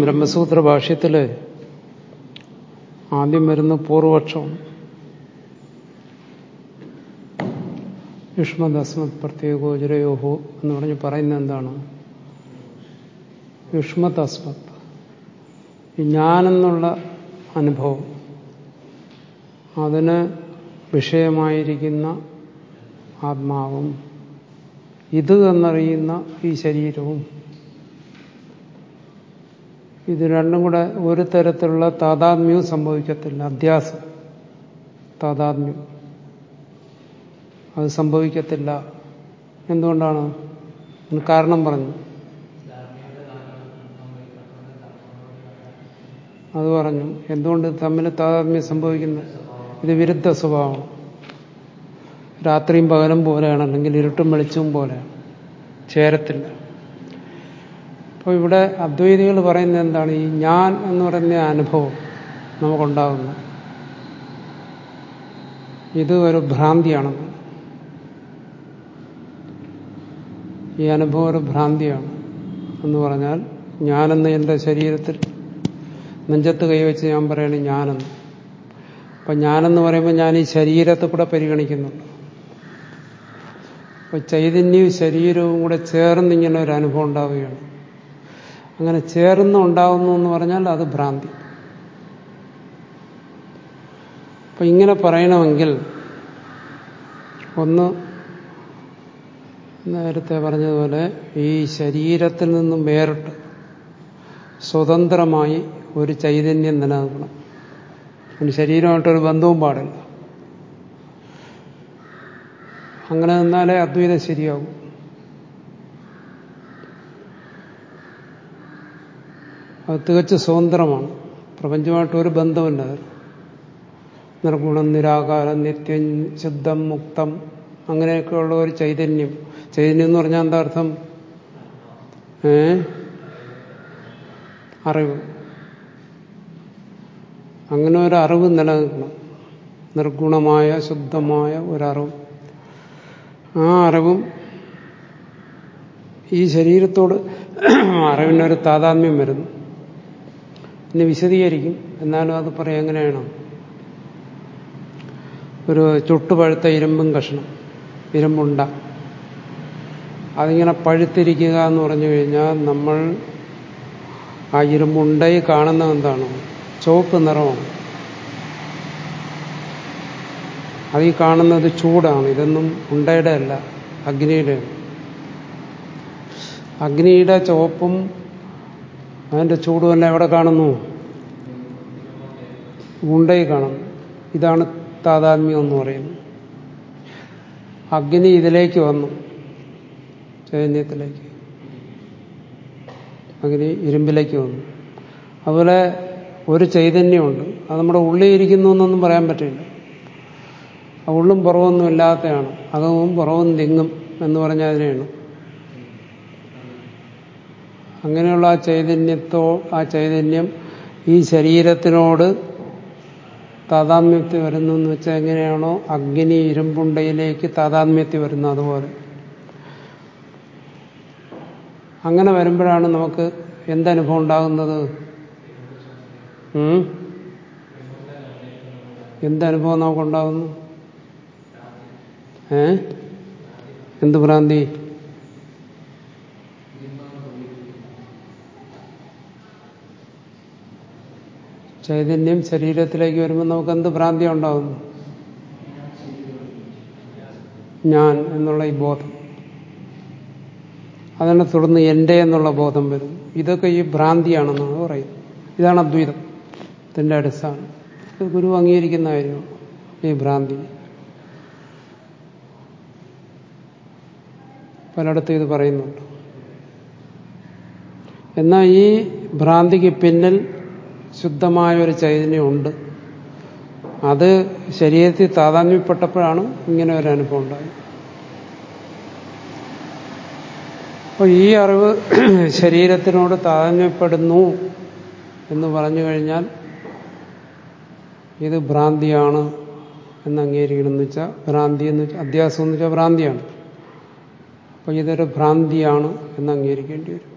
ബ്രഹ്മസൂത്ര ഭാഷ്യത്തിൽ ആദ്യം വരുന്ന പൂർവപക്ഷം യുഷ്മദസ്മത് പ്രത്യേകോചരയോഹോ എന്ന് പറഞ്ഞ് പറയുന്നത് എന്താണ്? യുഷ്മത് അസ്മത് ഞാനെന്നുള്ള അനുഭവം. അതിന് വിഷയമായിരിക്കുന്ന ആത്മാവും. ഇത് എന്നറിയുന്ന ഈ ശരീരവും. ഇത് രണ്ടും കൂടെ ഒരു തരത്തിലുള്ള താതാത്മ്യവും സംഭവിക്കത്തില്ല. അധ്യാസം. താതാത്മ്യം. അത് സംഭവിക്കത്തില്ല. എന്തുകൊണ്ടാണ്? കാരണം പറഞ്ഞു. അത് പറഞ്ഞു. എന്തുകൊണ്ട് തമ്മിൽ താതാത്മ്യം സംഭവിക്കുന്നത് ഇത് വിരുദ്ധ സ്വഭാവമാണ് രാത്രിയും പകലും പോലെയാണ്. അല്ലെങ്കിൽ ഇരുട്ടും വെളിച്ചവും പോലെയാണ്. ചേരത്തില്ല. അപ്പോൾ ഇവിടെ അദ്വൈതികൾ പറയുന്നത് എന്താണ്? ഈ ഞാൻ എന്ന് പറയുന്ന അനുഭവം നമുക്കുണ്ടാകുന്നു ഇത് ഒരു ഭ്രാന്തിയാണെന്ന് ഈ അനുഭവം ഒരു ഭ്രാന്തിയാണ്. എന്ന് പറഞ്ഞാൽ ഞാനെന്ന് എന്റെ ശരീരത്തിൽ നെഞ്ചത്ത് കൈവച്ച് ഞാൻ പറയണേ ഞാനെന്ന്. അപ്പം ഞാനെന്ന് പറയുമ്പോൾ ഞാൻ ഈ ശരീരത്തെ കൂടെ പരിഗണിക്കുന്നുണ്ട് അപ്പൊ ചൈതന്യവും ശരീരവും കൂടെ ചേർന്ന് ഇങ്ങനെ ഒരു അനുഭവം ഉണ്ടാവുകയാണ്. അങ്ങനെ ചേർന്ന് ഉണ്ടാകുന്നു എന്ന് പറഞ്ഞാൽ അത് ഭ്രാന്തി. അപ്പൊ ഇങ്ങനെ പറയണമെങ്കിൽ ഒന്ന് നേരത്തെ പറഞ്ഞതുപോലെ ഈ ശരീരത്തിൽ നിന്നും വേറിട്ട് സ്വതന്ത്രമായി ഒരു ചൈതന്യം നിലനിൽക്കണം. അതിന് ശരീരമായിട്ടൊരു ബന്ധവും പാടില്ല. അങ്ങനെ നിന്നാലേ അദ്വൈതം ശരിയാവും. അത് തികച്ച് സ്വതന്ത്രമാണ്. പ്രപഞ്ചമായിട്ട് ഒരു ബന്ധമില്ല നിർഗുണം നിരാകാരം നിത്യം ശുദ്ധം മുക്തം അങ്ങനെയൊക്കെയുള്ള ഒരു ചൈതന്യം. ചൈതന്യം എന്ന് പറഞ്ഞാൽ എന്താ അർത്ഥം? ഏ? അറിവ്. അങ്ങനെ ഒരു അറിവ് നിലനിൽക്കണം. നിർഗുണമായ ശുദ്ധമായ ഒരറിവ് ആ അറിവും ഈ ശരീരത്തോട് അറിവിനൊരു താതാത്മ്യം വരുന്നു. ഇനി വിശദീകരിക്കും. എന്നാലും അത് പറയാം എങ്ങനെയാണ്? ഒരു ചുട്ടുപഴുത്ത ഇരുമ്പും കഷ്ണം ഇരുമ്പുണ്ട. അതിങ്ങനെ പഴുത്തിരിക്കുക എന്ന് പറഞ്ഞു കഴിഞ്ഞാൽ നമ്മൾ ആ ഇരുമ്പുണ്ടയിൽ കാണുന്ന എന്താണ്? ചുവപ്പ് നിറമാണ്. അത് ഈ കാണുന്നത് ചൂടാണ്. ഇതൊന്നും ഉണ്ടയുടെ അല്ല അഗ്നിയുടെ അഗ്നിയുടെ ചുവപ്പും അതിന്റെ ചൂടുമെല്ലാം എവിടെ കാണുന്നു? ഉണ്ടയിൽ കാണുന്നു ഇതാണ് താതാത്മ്യം എന്ന് പറയുന്നത്. അഗ്നി ഇതിലേക്ക് വന്നു. ചൈതന്യത്തിലേക്ക്. അഗ്നി ഇരുമ്പിലേക്ക് വന്നു. അതുപോലെ ഒരു ചൈതന്യമുണ്ട്. അത് നമ്മുടെ ഉള്ളിൽ ഇരിക്കുന്നു എന്നൊന്നും പറയാൻ പറ്റില്ല. ഉള്ളും പുറവൊന്നും ഇല്ലാത്തതാണ്. അകവും പുറവും തിങ്ങും എന്ന് പറഞ്ഞാൽ അതിനെയാണ്. അങ്ങനെയുള്ള ആ ചൈതന്യത്തോ ആ ചൈതന്യം ഈ ശരീരത്തിനോട് താതാത്മ്യത്തിൽ വരുന്നു എന്ന് വെച്ചാൽ എങ്ങനെയാണോ അഗ്നി ഇരുമ്പുണ്ടയിലേക്ക് താതാത്മ്യത്തിൽ വരുന്നു അതുപോലെ. അങ്ങനെ വരുമ്പോഴാണ് നമുക്ക് എന്തനുഭവം ഉണ്ടാകുന്നത്? എന്തനുഭവം നമുക്കുണ്ടാകുന്നു? ഏ? എന്ത് ഭ്രാന്തി? ചൈതന്യം ശരീരത്തിലേക്ക് വരുമ്പോൾ നമുക്ക് എന്ത് ഭ്രാന്തി ഉണ്ടാവുന്നു ഞാൻ എന്നുള്ള ഈ ബോധം. അതിനെ തുടർന്ന് എന്റെ എന്നുള്ള ബോധം വരും. ഇതൊക്കെ ഈ ഭ്രാന്തിയാണെന്നാണ് പറയുന്നത്. ഇതാണ് അദ്വൈതം. ഇതിന്റെ അടിസ്ഥാനം. ഇത് ഗുരു അംഗീകരിക്കുന്ന കാര്യമാണ്. ഈ ഭ്രാന്തി. പലയിടത്തും ഇത് പറയുന്നുണ്ട്. എന്നാൽ ഈ ഭ്രാന്തിക്ക് പിന്നിൽ ശുദ്ധമായ ഒരു ചൈതന്യമുണ്ട്. അത് ശരീരത്തിൽ താതാന്യപ്പെട്ടപ്പോഴാണ് ഇങ്ങനെ ഒരു അനുഭവം ഉണ്ടായത്. അപ്പോൾ ഈ അറിവ് ശരീരത്തിനോട് താതാന്യപ്പെടുന്നു എന്ന് പറഞ്ഞു കഴിഞ്ഞാൽ ഇത് ഭ്രാന്തിയാണ് എന്ന് അംഗീകരിക്കണം എന്ന് വെച്ചാൽ ഭ്രാന്തി എന്ന് വെച്ചാൽ അധ്യാസം എന്ന് വെച്ചാൽ ഭ്രാന്തിയാണ്. അപ്പോൾ ഇതൊരു ഭ്രാന്തിയാണ് എന്ന് അംഗീകരിക്കേണ്ടി വരും.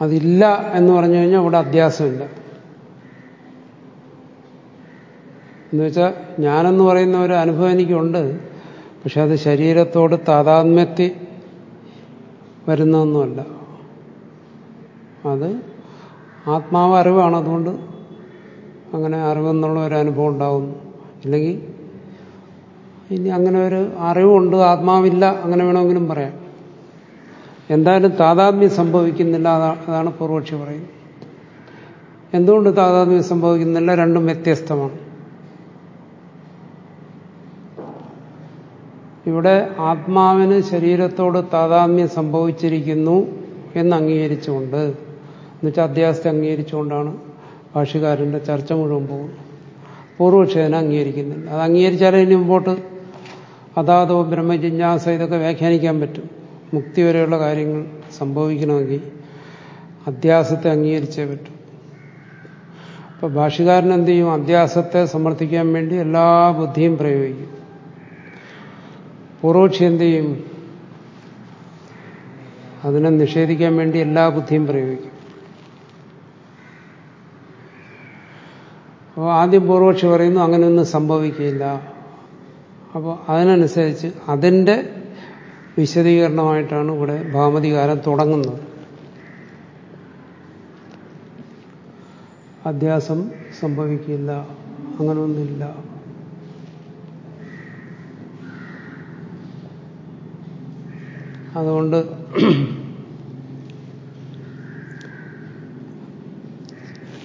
അതില്ല എന്ന് പറഞ്ഞു കഴിഞ്ഞാൽ അവിടെ അധ്യാസമില്ല എന്നുവെച്ചാൽ ഞാനെന്ന് പറയുന്ന ഒരു അനുഭവം എനിക്കുണ്ട്. പക്ഷെ അത് ശരീരത്തോട് താതാത്മ്യത്തി വരുന്നതൊന്നുമല്ല. അത് ആത്മാവ് അറിവാണ്. അതുകൊണ്ട് അങ്ങനെ അറിവെന്നുള്ള ഒരു അനുഭവം ഉണ്ടാകുന്നു ഇല്ലെങ്കിൽ ഇനി അങ്ങനെ ഒരു അറിവുണ്ട്. ആത്മാവില്ല. അങ്ങനെ വേണമെങ്കിലും പറയാം. എന്തായാലും താതാത്മ്യം സംഭവിക്കുന്നില്ല അതാണ് പൂർവക്ഷി പറയുന്നത്. എന്തുകൊണ്ട് താതാത്മ്യം സംഭവിക്കുന്നില്ല? രണ്ടും വ്യത്യസ്തമാണ്. ഇവിടെ ആത്മാവിന് ശരീരത്തോട് താതാത്മ്യം സംഭവിച്ചിരിക്കുന്നു എന്ന് അംഗീകരിച്ചുകൊണ്ട് എന്നുവെച്ചാൽ അധ്യാസത്തെ അംഗീകരിച്ചുകൊണ്ടാണ് ഭാഷകാരന്റെ ചർച്ച മുഴുവൻ പോകുന്നത്. പൂർവക്ഷി അതിനെ അംഗീകരിക്കുന്നില്ല. അത് അംഗീകരിച്ചാലേ ഇനി മുമ്പോട്ട് അതാതോ ബ്രഹ്മജിജ്ഞാസ ഇതൊക്കെ വ്യാഖ്യാനിക്കാൻ പറ്റും. മുക്തി വരെയുള്ള കാര്യങ്ങൾ സംഭവിക്കണമെങ്കിൽ അധ്യാസത്തെ അംഗീകരിച്ചേ പറ്റും. അപ്പൊ ഭാഷകാരൻ എന്ത് ചെയ്യും? അധ്യാസത്തെ സമർത്ഥിക്കാൻ വേണ്ടി എല്ലാ ബുദ്ധിയും പ്രയോഗിക്കും. പൂർവക്ഷി എന്ത് ചെയ്യും? അതിനെ നിഷേധിക്കാൻ വേണ്ടി എല്ലാ ബുദ്ധിയും പ്രയോഗിക്കും. അപ്പോൾ ആദ്യം പൂർവക്ഷി പറയുന്നു അങ്ങനെയൊന്നും സംഭവിക്കില്ല. അപ്പോൾ അതിനനുസരിച്ച് അതിന്റെ വിശദീകരണമായിട്ടാണ് ഇവിടെ ഭാമതികാരം തുടങ്ങുന്നത്. അധ്യാസം സംഭവിക്കില്ല അങ്ങനെയൊന്നുമില്ല അതുകൊണ്ട്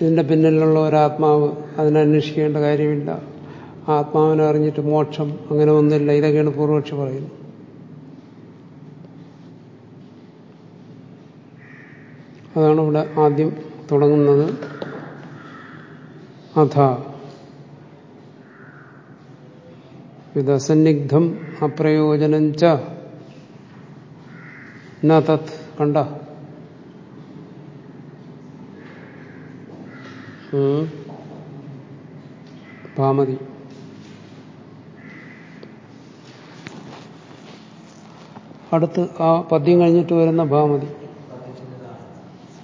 ഇതിന്റെ പിന്നിലുള്ള ഒരാത്മാവ് അതിനന്വേഷിക്കേണ്ട കാര്യമില്ല. ആത്മാവിനെ അറിഞ്ഞിട്ട് മോക്ഷം അങ്ങനെ ഒന്നുമില്ല. ഇതൊക്കെയാണ് പൂർവക്ഷി പറയുന്നത്. അതാണ് ഇവിടെ ആദ്യം തുടങ്ങുന്നത്. അഥ. ഇതസന്നിഗ്ധം അപ്രയോജനം ച. തത് കണ്ട. ഭാമതി. അടുത്ത് ആ പദ്യം കഴിഞ്ഞിട്ട് വരുന്ന ഭാമതി.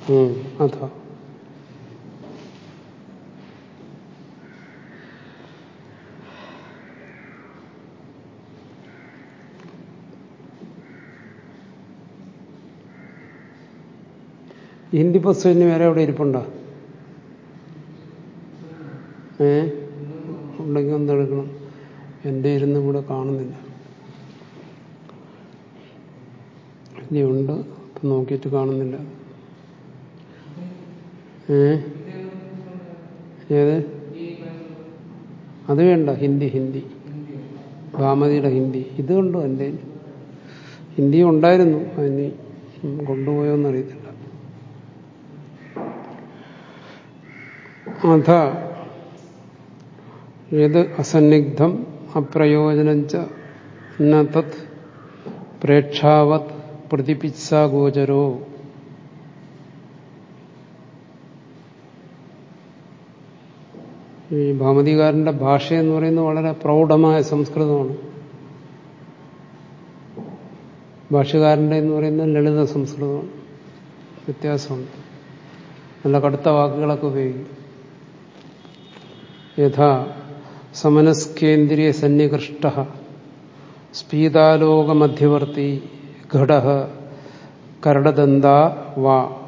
അതാ. ഹിന്ദി പുസ്തകം വേറെ എവിടെ ഇരിപ്പുണ്ടോ? ഏ? ഉണ്ടെങ്കിൽ എന്തെടുക്കണം എന്റെ ഇരുന്ന് കൂടെ കാണുന്നില്ല. ഇനി ഉണ്ട്. നോക്കിയിട്ട് കാണുന്നില്ല. ഏത്? അത് വേണ്ട ഹിന്ദി ഹിന്ദി. ഭാമതിയുടെ ഹിന്ദി. ഇത് കണ്ടു എന്റെ? ഹിന്ദി ഉണ്ടായിരുന്നു. അതിന് കൊണ്ടുപോയോന്നറിയത്തില്ല അഥ ഏത് അസന്നിഗ്ധം അപ്രയോജനം തത് പ്രേക്ഷാവത് പ്രതിപിത്സാഗോചരോ. ഈ ഭാമതികാരന്റെ ഭാഷ എന്ന് പറയുന്നത് വളരെ പ്രൗഢമായ സംസ്കൃതമാണ്. ഭാഷകാരന്റെ എന്ന് പറയുന്നത് ലളിത സംസ്കൃതമാണ്. വ്യത്യാസമുണ്ട്. നല്ല കടുത്ത വാക്കുകളൊക്കെ ഉപയോഗിക്കും. യഥാ സമനസ്കേന്ദ്രിയ സന്നികൃഷ്ട സ്പീതാലോകമധ്യവർത്തി ഘട കരടദന്ത വാ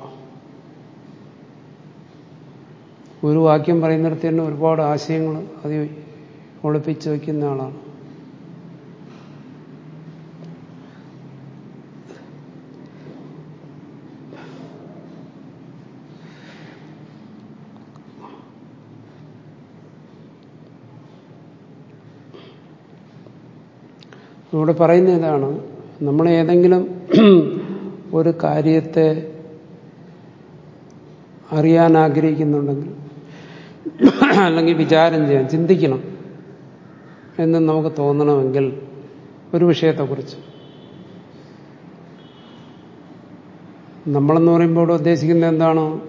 ഒരു വാക്യം പറയുന്നിടത്ത് തന്നെ ഒരുപാട് ആശയങ്ങൾ അത് ഒളിപ്പിച്ച് വയ്ക്കുന്ന ആളാണ്. ഇവിടെ പറയുന്ന ഇതാണ് നമ്മൾ ഏതെങ്കിലും ഒരു കാര്യത്തെ അറിയാൻ ആഗ്രഹിക്കുന്നുണ്ടെങ്കിൽ അല്ലെങ്കിൽ വിചാരം ചെയ്യാൻ ചിന്തിക്കണം എന്ന് നമുക്ക് തോന്നണമെങ്കിൽ ഒരു വിഷയത്തെക്കുറിച്ച്. നമ്മളെന്ന് പറയുമ്പോൾ ഉദ്ദേശിക്കുന്നത് എന്താണ്?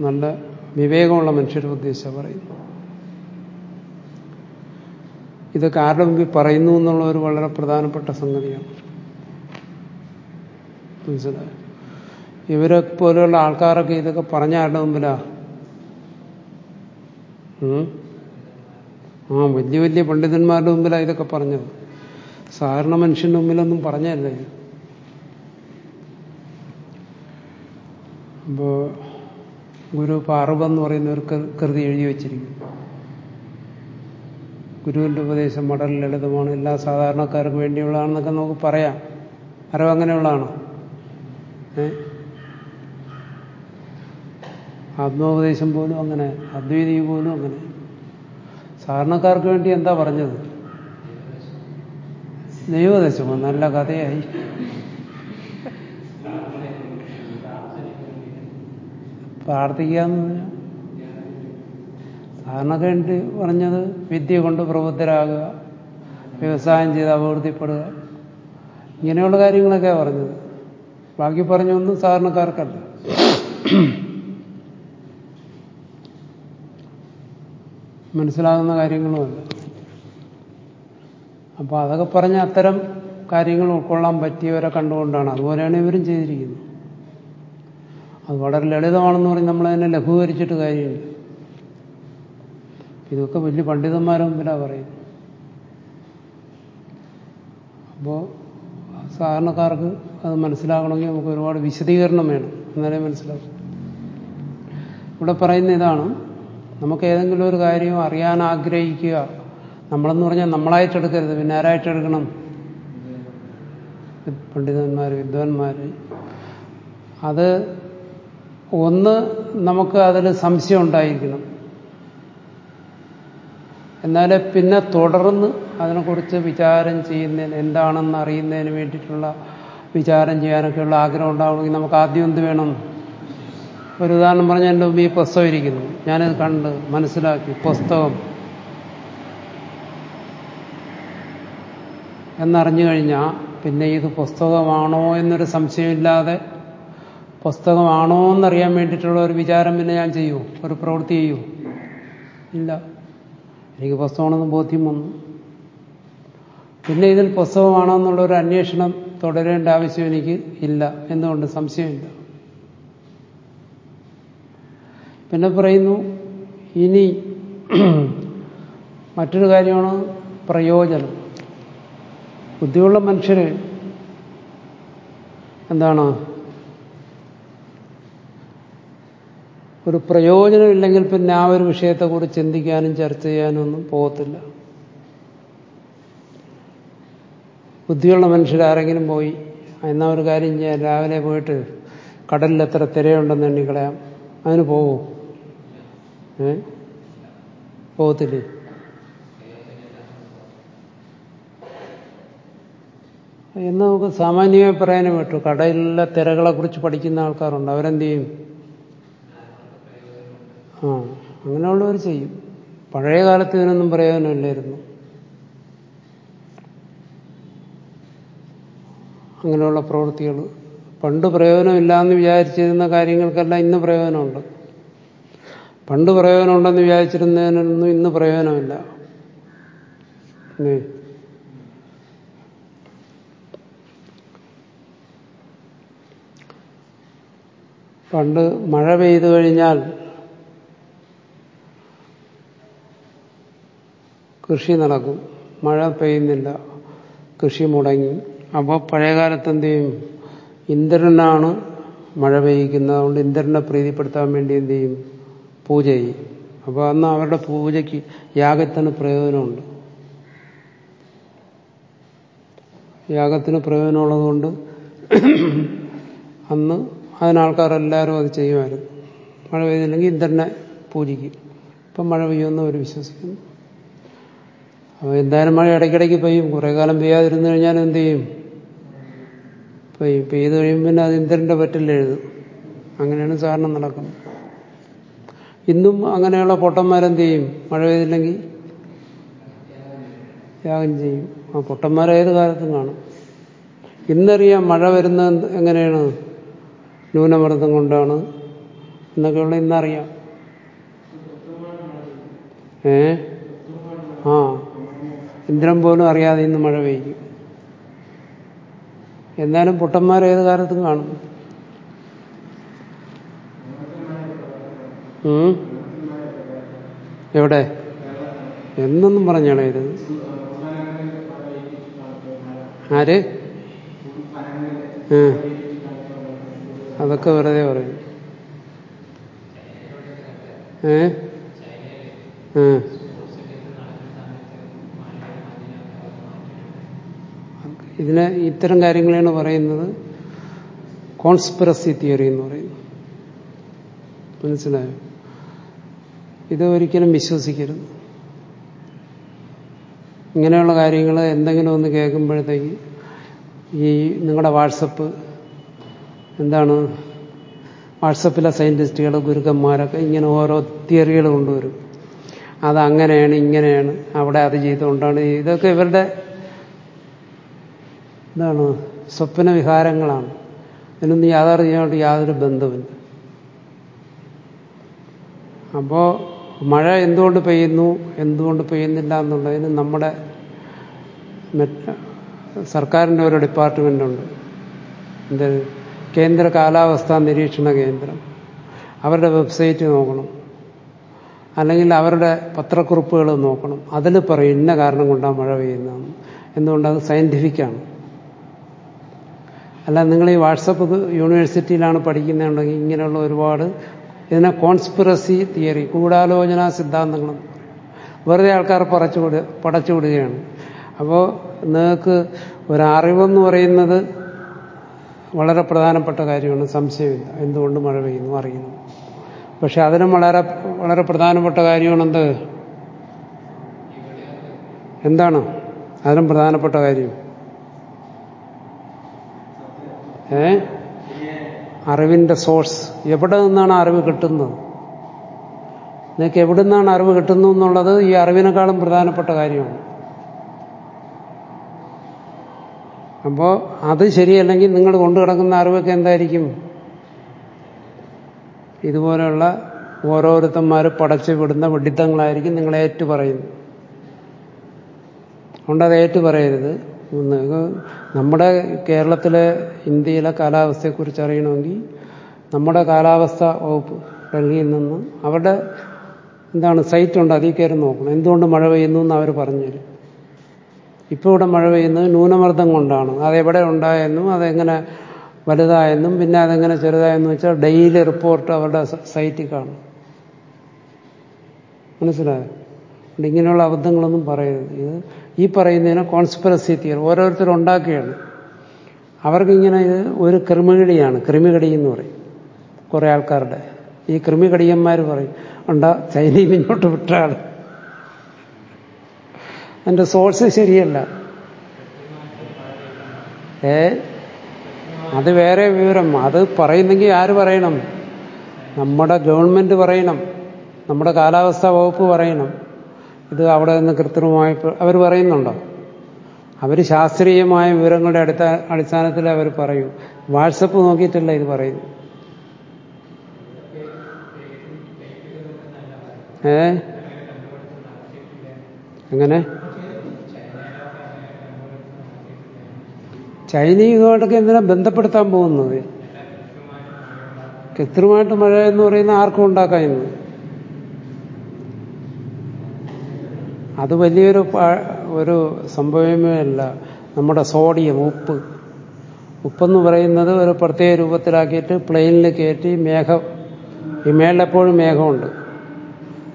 നല്ല വിവേകമുള്ള മനുഷ്യരെ ഉദ്ദേശിച്ച പറയുന്നു. ഇതൊക്കെ ആരുടെ മുമ്പിൽ പറയുന്നു എന്നുള്ള ഒരു വളരെ പ്രധാനപ്പെട്ട സംഗതിയാണ്. മനസ്സിലായി? ഇവരെ പോലെയുള്ള ആൾക്കാരൊക്കെ ഇതൊക്കെ പറഞ്ഞ ആരുടെ മുമ്പിലാ? ഉം? ആ വലിയ വലിയ പണ്ഡിതന്മാരുടെ മുമ്പിലാണ് ഇതൊക്കെ പറഞ്ഞത്. സാധാരണ മനുഷ്യന്റെ മുമ്പിലൊന്നും പറഞ്ഞല്ലേ അപ്പോ ഗുരു പാർവം എന്ന് പറയുന്ന ഒരു കൃതി എഴുതി വച്ചിരിക്കും ഗുരുവിന്റെ ഉപദേശം വളരെ ലളിതമാണ്. എല്ലാ സാധാരണക്കാർക്കും വേണ്ടിയുള്ളതാണെന്നൊക്കെ നമുക്ക് പറയാം. അറിവ് അങ്ങനെയുള്ളതാണോ? ഏ? ആത്മോപദേശം പോലും അങ്ങനെ അദ്വൈതി പോലും അങ്ങനെ. സാധാരണക്കാർക്ക് വേണ്ടി എന്താ പറഞ്ഞത്? ദൈവദേശമോ? നല്ല കഥയായി. പ്രാർത്ഥിക്കാന്ന് പറഞ്ഞാൽ സാധാരണക്ക് വേണ്ടി പറഞ്ഞത് വിദ്യ കൊണ്ട് പ്രബുദ്ധരാകുക വ്യവസായം ചെയ്ത് അഭിവൃദ്ധിപ്പെടുക. ഇങ്ങനെയുള്ള കാര്യങ്ങളൊക്കെയാണ് പറഞ്ഞത്. ബാക്കി പറഞ്ഞൊന്നും സാധാരണക്കാർക്കല്ല. മനസ്സിലാകുന്ന കാര്യങ്ങളുമല്ല. അപ്പോൾ അതൊക്കെ പറഞ്ഞ അത്തരം കാര്യങ്ങൾ ഉൾക്കൊള്ളാൻ പറ്റിയവരെ കണ്ടുകൊണ്ടാണ് അതുപോലെയാണ് ഇവരും ചെയ്തിരിക്കുന്നത്. അത് വളരെ ലളിതമാണെന്ന് പറഞ്ഞ് നമ്മളതിനെ ലഘൂകരിച്ചിട്ട് കാര്യമില്ല. ഇതൊക്കെ വലിയ പണ്ഡിതന്മാരും മുമ്പിലാണ് പറയുന്നത്. അപ്പോൾ സാധാരണക്കാർക്ക് അത് മനസ്സിലാകണമെങ്കിൽ നമുക്ക് ഒരുപാട് വിശദീകരണം വേണം. എന്നാലേ മനസ്സിലാവും ഇവിടെ പറയുന്ന ഇതാണ് നമുക്ക് ഏതെങ്കിലും ഒരു കാര്യം അറിയാൻ ആഗ്രഹിക്കുക. നമ്മളെന്ന് പറഞ്ഞാൽ നമ്മളായിട്ട് എടുക്കരുത് പിന്നെ ആരായിട്ട് എടുക്കണം പണ്ഡിതന്മാർ വിദ്വാൻമാർ അത് ഒന്ന് നമുക്ക് അതിൽ സംശയം ഉണ്ടായിരിക്കണം. എന്നാലേ പിന്നെ തുടർന്ന് അതിനെക്കുറിച്ച് വിചാരം ചെയ്യുന്നതിന് എന്താണെന്ന് അറിയുന്നതിന് വേണ്ടിയിട്ടുള്ള വിചാരം ചെയ്യാനൊക്കെയുള്ള ആഗ്രഹം ഉണ്ടാവണമെങ്കിൽ നമുക്ക് ആദ്യം എന്ത് വേണം? ഒരു ഉദാഹരണം പറഞ്ഞാൽ എന്റെ ഈ പുസ്തകം ഇരിക്കുന്നു. ഞാനത് കണ്ട് മനസ്സിലാക്കി. പുസ്തകം. എന്നറിഞ്ഞു കഴിഞ്ഞാൽ പിന്നെ ഇത് പുസ്തകമാണോ എന്നൊരു സംശയമില്ലാതെ പുസ്തകമാണോ എന്നറിയാൻ വേണ്ടിയിട്ടുള്ള ഒരു വിചാരം പിന്നെ ഞാൻ ചെയ്യൂ. ഒരു പ്രവൃത്തി ചെയ്യൂ. ഇല്ല. എനിക്ക് പുസ്തകമാണെന്ന് ബോധ്യം വന്നു. പിന്നെ ഇതിൽ പുസ്തകമാണോ എന്നുള്ള ഒരു അന്വേഷണം തുടരേണ്ട ആവശ്യം എനിക്ക് ഇല്ല. എന്തുകൊണ്ട്? സംശയമില്ല. പിന്നെ പറയുന്നു ഇനി മറ്റൊരു കാര്യമാണ് പ്രയോജനം. ബുദ്ധിയുള്ള മനുഷ്യര് എന്താണ്? ഒരു പ്രയോജനമില്ലെങ്കിൽ പിന്നെ ആ ഒരു വിഷയത്തെക്കുറിച്ച് ചിന്തിക്കാനും ചർച്ച ചെയ്യാനും ഒന്നും പോകത്തില്ല. ബുദ്ധിയുള്ള മനുഷ്യരാരെങ്കിലും പോയി എന്നാ ഒരു കാര്യം ചെയ്യാൻ രാവിലെ പോയിട്ട് കടലിൽ എത്ര തിരയുണ്ടെന്ന് എണ്ണിക്കളയാം. അതിന് പോവോ? പോകത്തില്ലേ? എന്ന് നമുക്ക് സാമാന്യമായി പറയാനും പറ്റും. കടലിലെ തിരകളെ കുറിച്ച് പഠിക്കുന്ന ആൾക്കാരുണ്ട്. അവരെന്ത് ചെയ്യും? ആ അങ്ങനെയുള്ളവർ ചെയ്യും. പഴയ കാലത്ത് ഇതിനൊന്നും പ്രയോജനമില്ലായിരുന്നു അങ്ങനെയുള്ള പ്രവൃത്തികൾ പണ്ട് പ്രയോജനമില്ലാന്ന് വിചാരിച്ചിരുന്ന കാര്യങ്ങൾക്കെല്ലാം ഇന്ന് പ്രയോജനമുണ്ട്. പണ്ട് പ്രയോജനമുണ്ടെന്ന് വിചാരിച്ചിരുന്നതിനൊന്നും ഇന്ന് പ്രയോജനമില്ല. പണ്ട് മഴ പെയ്തു കഴിഞ്ഞാൽ കൃഷി നടക്കും. മഴ പെയ്യുന്നില്ല. കൃഷി മുടങ്ങി. അപ്പോൾ പഴയകാലത്ത് എന്ത് ചെയ്യും? ഇന്ദ്രനാണ് മഴ പെയ്യിക്കുന്നത് അതുകൊണ്ട് ഇന്ദ്രനെ പ്രീതിപ്പെടുത്താൻ വേണ്ടി എന്ത് ചെയ്യും? പൂജ ചെയ്യും അപ്പോൾ അന്ന് അവരുടെ പൂജയ്ക്ക് യാഗത്തിന് പ്രയോജനമുണ്ട്. യാഗത്തിന് പ്രയോജനമുള്ളതുകൊണ്ട് അന്ന് അതിനാൾക്കാരെല്ലാവരും അത് ചെയ്യുമായിരുന്നു. മഴ പെയ്തില്ലെങ്കിൽ ഇന്ദ്രനെ പൂജിക്കും. ഇപ്പം മഴ പെയ്യുമെന്ന് അവർ വിശ്വസിക്കുന്നു. അപ്പോൾ എന്തായാലും മഴ ഇടയ്ക്കിടയ്ക്ക് പെയ്യും. കുറേ കാലം പെയ്യാതിരുന്നു കഴിഞ്ഞാൽ എന്ത് ചെയ്യും? പെയ്യും. പെയ്ത് കഴിയുമ്പോൾ പിന്നെ അത് ഇന്ദ്രന്റെ പറ്റിൽ എഴുതും. അങ്ങനെയാണ് സാധാരണ നടക്കുന്നത്. ഇന്നും അങ്ങനെയുള്ള പൊട്ടന്മാരെന്ത് ചെയ്യും മഴ പെയ്തില്ലെങ്കിൽ യാഗം ചെയ്യും. ആ പൊട്ടന്മാരേത് കാലത്തും കാണും. ഇന്നറിയാം മഴ വരുന്ന എങ്ങനെയാണ്? ന്യൂനമർദ്ദം കൊണ്ടാണ് എന്നൊക്കെയുള്ള ഇന്നറിയാം. ഏ? ആ. ഇന്ദ്രൻ പോലും അറിയാതെ ഇന്ന് മഴ പെയ്യും. എന്നാലും പൊട്ടന്മാരേത് കാലത്തും കാണും. എവിടെ? എന്നൊന്നും പറഞ്ഞാണോ ഇത്? ആര്. അതൊക്കെ വെറുതെ പറയും. ഏ? ഇതിന് ഇത്തരം കാര്യങ്ങളാണ് പറയുന്നത്. കോൺസ്പിറസി തിയറി എന്ന് പറയുന്നത് മനസ്സിലായോ? ഇത് ഒരിക്കലും വിശ്വസിക്കരുത്. ഇങ്ങനെയുള്ള കാര്യങ്ങൾ എന്തെങ്കിലും ഒന്ന് കേൾക്കുമ്പോഴത്തേക്ക് ഈ നിങ്ങളുടെ വാട്സപ്പ് എന്താണ് വാട്സപ്പിലെ സയന്റിസ്റ്റുകൾ ഗുരുക്കന്മാരൊക്കെ ഇങ്ങനെ ഓരോ തിയറികൾ കൊണ്ടുവരും. അത് അങ്ങനെയാണ് ഇങ്ങനെയാണ് അവിടെ അത് ചെയ്തുകൊണ്ടാണ് ഇതൊക്കെ ഇവരുടെ എന്താണ് സ്വപ്ന വിഹാരങ്ങളാണ്. ഇതിനൊന്നും യാഥാർത്ഥ്യമായിട്ട് യാതൊരു ബന്ധവുമില്ല. അപ്പോൾ മഴ എന്തുകൊണ്ട് പെയ്യുന്നു എന്തുകൊണ്ട് പെയ്യുന്നില്ല എന്നുള്ളതിന് നമ്മുടെ സർക്കാരിന്റെ ഒരു ഡിപ്പാർട്ട്മെന്റ് ഉണ്ട് എന്ത് കേന്ദ്ര കാലാവസ്ഥാ നിരീക്ഷണ കേന്ദ്രം. അവരുടെ വെബ്സൈറ്റ് നോക്കണം. അല്ലെങ്കിൽ അവരുടെ പത്രക്കുറിപ്പുകൾ നോക്കണം. അതിൽ പറയും ഇന്ന കാരണം കൊണ്ടാണ് മഴ പെയ്യുന്നതെന്ന്. എന്തുകൊണ്ട്? അത് സയന്റിഫിക്കാണ് അല്ല നിങ്ങൾ ഈ വാട്സപ്പ് യൂണിവേഴ്സിറ്റിയിലാണ് പഠിക്കുന്നുണ്ടെങ്കിൽ ഇങ്ങനെയുള്ള ഒരുപാട് ഇതിനെ കോൺസ്പിറസി തിയറി ഗൂഢാലോചന സിദ്ധാന്തങ്ങളും വെറുതെ ആൾക്കാർ പറച്ചു വിടുക പടച്ചു വിടുകയാണ്. അപ്പോൾ നിങ്ങൾക്ക് ഒരറിവെന്ന് പറയുന്നത് വളരെ പ്രധാനപ്പെട്ട കാര്യമാണ്. സംശയമില്ല. എന്തുകൊണ്ട് മഴ പെയ്യുന്നു അറിയുന്നു. പക്ഷെ അതിനും വളരെ വളരെ പ്രധാനപ്പെട്ട കാര്യമാണെന്ത്? എന്താണ്? അതിനും പ്രധാനപ്പെട്ട കാര്യം. ഏ? അറിവിന്റെ സോഴ്സ്. എവിടെ നിന്നാണ് അറിവ് കിട്ടുന്നത്? നിങ്ങൾക്ക് എവിടെ നിന്നാണ് അറിവ് കിട്ടുന്നു എന്നുള്ളത് ഈ അറിവിനേക്കാളും പ്രധാനപ്പെട്ട കാര്യമാണ്. അപ്പോൾ അത് ശരിയല്ലെങ്കിൽ നിങ്ങൾ കൊണ്ടു കിടക്കുന്ന അറിവൊക്കെ എന്തായിരിക്കും? ഇതുപോലെയുള്ള ഓരോരുത്തന്മാർ പടച്ചു വിടുന്ന വെഡിത്തങ്ങളായിരിക്കും നിങ്ങൾ ഏറ്റു പറയുന്നത് അതുകൊണ്ട് അത് ഏറ്റു പറയരുത് നമ്മുടെ കേരളത്തിലെ ഇന്ത്യയിലെ കാലാവസ്ഥയെക്കുറിച്ച് അറിയണമെങ്കിൽ നമ്മുടെ കാലാവസ്ഥ വകുപ്പ് ഡൽഹിയിൽ നിന്ന് അവരുടെ എന്താണ് സൈറ്റ് ഉണ്ട് അതിൽ കയറി നോക്കണം. എന്തുകൊണ്ട് മഴ പെയ്യുന്നു എന്ന് അവർ പറഞ്ഞുതരും ഇപ്പോൾ ഇവിടെ മഴ പെയ്യുന്നത് ന്യൂനമർദ്ദം കൊണ്ടാണ്. അതെവിടെ ഉണ്ടായെന്നും അതെങ്ങനെ വലുതായെന്നും പിന്നെ അതെങ്ങനെ ചെറുതായെന്ന് വെച്ചാൽ ഡെയിലി റിപ്പോർട്ട് അവരുടെ സൈറ്റിൽ കാണും. മനസ്സിലായോ? ഇങ്ങനെയുള്ള അബദ്ധങ്ങളൊന്നും പറയരുത്. ഇത് ഈ പറയുന്നതിനെ കോൺസ്പിറസി തിയറി ഓരോരുത്തരും ഉണ്ടാക്കുകയാണ് അവർക്കിങ്ങനെ ഇത് ഒരു ക്രിമികടിയാണ് ക്രിമികടി എന്ന് പറയും. കുറേ ആൾക്കാരുടെ. ഈ ക്രിമികടിയന്മാർ പറയും ഉണ്ട ചൈനയിൽ ഇങ്ങോട്ട് വിട്ടാണ് എന്റെ സോഴ്സ് ശരിയല്ല. ഏ? അത് വേറെ വിവരം. അത് പറയുന്നെങ്കിൽ ആര് പറയണം? നമ്മുടെ ഗവൺമെന്റ് പറയണം. നമ്മുടെ കാലാവസ്ഥാ വകുപ്പ് പറയണം. ഇത് അവിടെ നിന്ന് കൃത്രിമമായി അവർ പറയുന്നുണ്ടോ? അവർ ശാസ്ത്രീയമായ വിവരങ്ങളുടെ അടുത്ത അടിസ്ഥാനത്തിൽ അവർ പറയൂ. വാട്സപ്പ് നോക്കിയിട്ടല്ല ഇത് പറയുന്നു ഏ? എങ്ങനെ? ചൈനയുമായിട്ടൊക്കെ എന്തിനാ ബന്ധപ്പെടുത്താൻ പോകുന്നത്? കൃത്രിമമായിട്ട് മഴ എന്ന് പറയുന്ന ആർക്കും ഉണ്ടാക്കാമെന്ന് അത് വലിയൊരു ഒരു സംഭവമേ അല്ല. നമ്മുടെ സോഡിയം ഉപ്പ്. ഉപ്പെന്ന് പറയുന്നത് ഒരു പ്രത്യേക രൂപത്തിലാക്കിയിട്ട് പ്ലെയിനിൽ കയറ്റി മേഘം ഈ മേളിലെപ്പോഴും മേഘമുണ്ട്.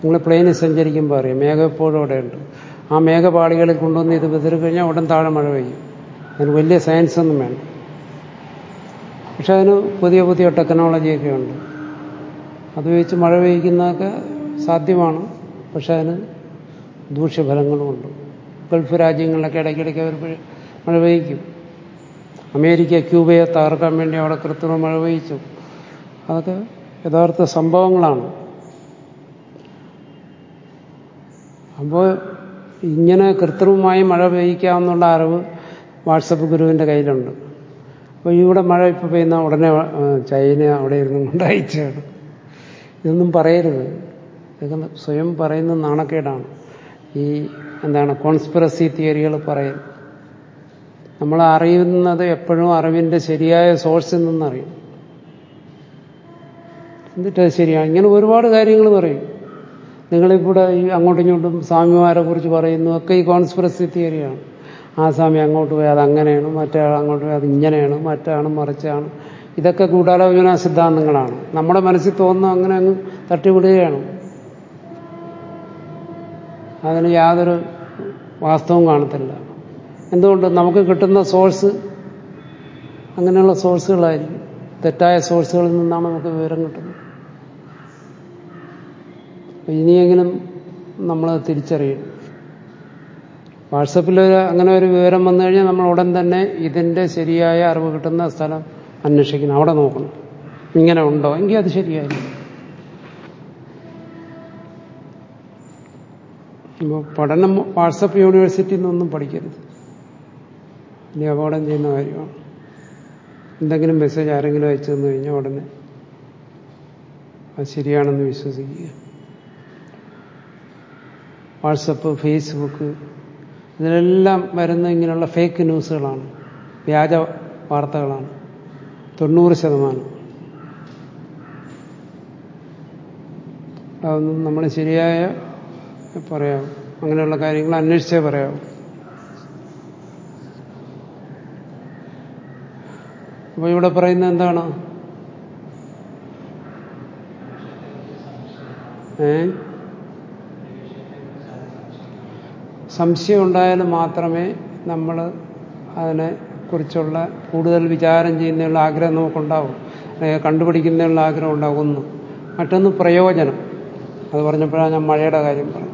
നിങ്ങൾ പ്ലെയിനിൽ സഞ്ചരിക്കുമ്പോൾ അറിയാം മേഘം എപ്പോഴും അവിടെയുണ്ട്. ആ മേഘപാളികളിൽ കൊണ്ടുവന്ന് ഇത് വിതറി കഴിഞ്ഞാൽ ഉടൻ താഴെ മഴ പെയ്യും. അതിന് വലിയ സയൻസ് ഒന്നും വേണം പക്ഷെ അതിന് പുതിയ പുതിയ ടെക്നോളജിയൊക്കെ ഉണ്ട്. അത് വെച്ച് മഴ പെയ്യിക്കുന്നതൊക്കെ സാധ്യമാണ്. പക്ഷെ അതിന് ദൂഷ്യഫലങ്ങളുമുണ്ട് ഗൾഫ് രാജ്യങ്ങളിലൊക്കെ ഇടയ്ക്കിടയ്ക്ക് അവർ മഴ പെയ്യിക്കും. അമേരിക്ക ക്യൂബയെ തകർക്കാൻ വേണ്ടി അവിടെ കൃത്രിമ മഴ പെയ്യിച്ചു. അതൊക്കെ യഥാർത്ഥ സംഭവങ്ങളാണ്. അപ്പോൾ ഇങ്ങനെ കൃത്രിമമായി മഴ പെയ്യിക്കാമെന്നുള്ള അറിവ് വാട്സപ്പ് ഗുരുവിന്റെ കയ്യിലുണ്ട്. അപ്പോൾ ഇവിടെ മഴ ഇപ്പോൾ പെയ്യുന്ന ഉടനെ ചൈന അവിടെ ഇരുന്നും കൊണ്ട് അയച്ചാണ് ഇതൊന്നും പറയരുത്. സ്വയം പറയുന്ന നാണക്കേടാണ്. ഈ എന്താണ് കോൺസ്പിറസി തിയറികൾ പറയും. നമ്മൾ അറിയുന്നത് എപ്പോഴും അറിവിന്റെ ശരിയായ സോഴ്സിൽ നിന്നറിയും. എന്നിട്ട് ശരിയാണ് ഇങ്ങനെ ഒരുപാട് കാര്യങ്ങൾ പറയും. നിങ്ങളിവിടെ ഈ അങ്ങോട്ടും ഇങ്ങോട്ടും സ്വാമിമാരെ കുറിച്ച് പറയുന്നു ഒക്കെ ഈ കോൺസ്പിറസി തിയറിയാണ് ആ സ്വാമി അങ്ങോട്ട് പോയി അത് അങ്ങനെയാണ് മറ്റേ അങ്ങോട്ട് പോയി അത് ഇങ്ങനെയാണ് മറ്റാണ് മറിച്ചാണ്. ഇതൊക്കെ കൂടാലോചന സിദ്ധാന്തങ്ങളാണ് നമ്മുടെ മനസ്സിൽ തോന്നുന്ന അങ്ങനെ അങ്ങ് തട്ടിവിടുകയാണ്. അതിന് യാതൊരു വാസ്തവം കാണത്തില്ല. എന്തുകൊണ്ട് നമുക്ക് കിട്ടുന്ന സോഴ്സ് അങ്ങനെയുള്ള സോഴ്സുകളായിരിക്കും. തെറ്റായ സോഴ്സുകളിൽ നിന്നാണ് നമുക്ക് വിവരം കിട്ടുന്നത്. ഇനിയെങ്കിലും നമ്മൾ തിരിച്ചറിയണം. വാട്സപ്പിൽ അങ്ങനെ ഒരു വിവരം വന്നു കഴിഞ്ഞാൽ നമ്മൾ ഉടൻ തന്നെ ഇതിന്റെ ശരിയായ അറിവ് കിട്ടുന്ന സ്ഥലം അന്വേഷിക്കണം. അവിടെ നോക്കണം. ഇങ്ങനെ ഉണ്ടോ? എങ്കിൽ അത് ശരിയായിരിക്കും. പഠനം വാട്സപ്പ് യൂണിവേഴ്സിറ്റിയിൽ നിന്നൊന്നും പഠിക്കരുത്. ഇനി അപകടം ചെയ്യുന്ന കാര്യമാണ്. എന്തെങ്കിലും മെസ്സേജ് ആരെങ്കിലും അയച്ചു തന്നു കഴിഞ്ഞാൽ ഉടനെ അത് ശരിയാണെന്ന് വിശ്വസിക്കുക. വാട്സപ്പ് ഫേസ്ബുക്ക് ഇതിലെല്ലാം വരുന്ന ഇങ്ങനെയുള്ള ഫേക്ക് ന്യൂസുകളാണ്. വ്യാജ വാർത്തകളാണ്. തൊണ്ണൂറ് ശതമാനം. അതൊന്നും നമ്മൾ ശരിയായ പറയാവും അങ്ങനെയുള്ള കാര്യങ്ങൾ അന്വേഷിച്ചേ പറയാം അപ്പൊ ഇവിടെ പറയുന്നത് എന്താണ്? ഏ? സംശയം ഉണ്ടായാൽ മാത്രമേ നമ്മൾ അതിനെ കുറിച്ചുള്ള കൂടുതൽ വിചാരം ചെയ്യുന്നതിനുള്ള ആഗ്രഹം നമുക്കുണ്ടാവും. അല്ലെങ്കിൽ കണ്ടുപിടിക്കുന്നതിനുള്ള ആഗ്രഹം ഉണ്ടാകുന്നു. മറ്റൊന്ന് പ്രയോജനം. അത് പറഞ്ഞപ്പോഴാണ് ഞാൻ മഴയുടെ കാര്യം പറഞ്ഞത്.